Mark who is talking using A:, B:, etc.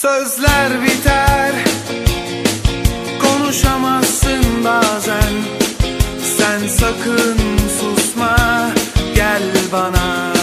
A: Sözler biter Konuşamazsın bazen. Sen sakın susma Gel bana.